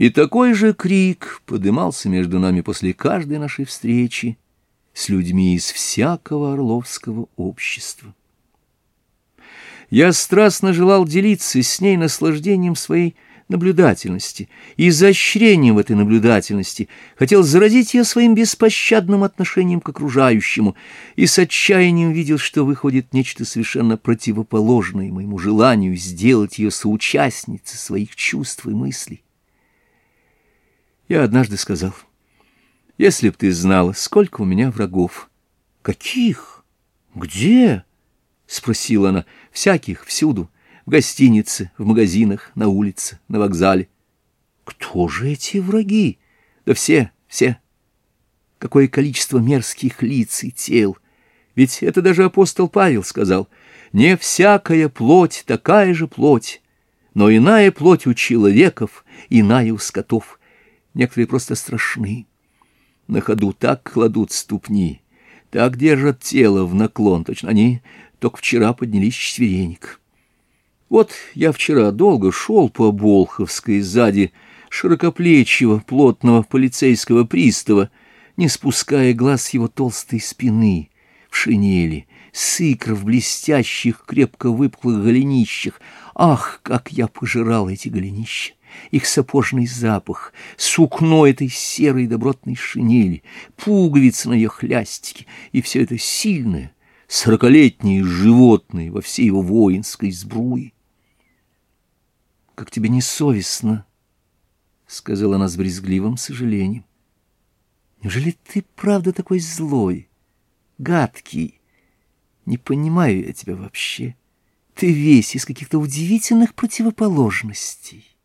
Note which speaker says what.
Speaker 1: И такой же крик подымался между нами после каждой нашей встречи с людьми из всякого орловского общества. Я страстно желал делиться с ней наслаждением своей наблюдательности, и изощрением этой наблюдательности, хотел заразить ее своим беспощадным отношением к окружающему и с отчаянием видел, что выходит нечто совершенно противоположное моему желанию сделать ее соучастницей своих чувств и мыслей. Я однажды сказал, если б ты знала, сколько у меня врагов. Каких? Где? Спросила она. Всяких, всюду. В гостинице, в магазинах, на улице, на вокзале. Кто же эти враги? Да все, все. Какое количество мерзких лиц и тел. Ведь это даже апостол Павел сказал. Не всякая плоть такая же плоть, но иная плоть у человеков, иная у скотов некоторые просто страшны. На ходу так кладут ступни, так держат тело в наклон, точно они только вчера поднялись с. Вот я вчера долго шел по Болховской сзади широкоплечего, плотного полицейского пристава, не спуская глаз его толстой спины, в шинели, сыкр в блестящих, крепко выпуклых голенищах. Ах, как я пожирал эти голенища! их сапожный запах, сукно этой серой добротной шинели, пуговицы на ее хлястике, и все это сильное, сорокалетнее животное во всей его воинской сбруи. — Как тебе несовестно, — сказала она с брезгливым сожалением. — Неужели ты правда такой злой? — гадкий. Не понимаю я тебя вообще. Ты весь из каких-то удивительных противоположностей.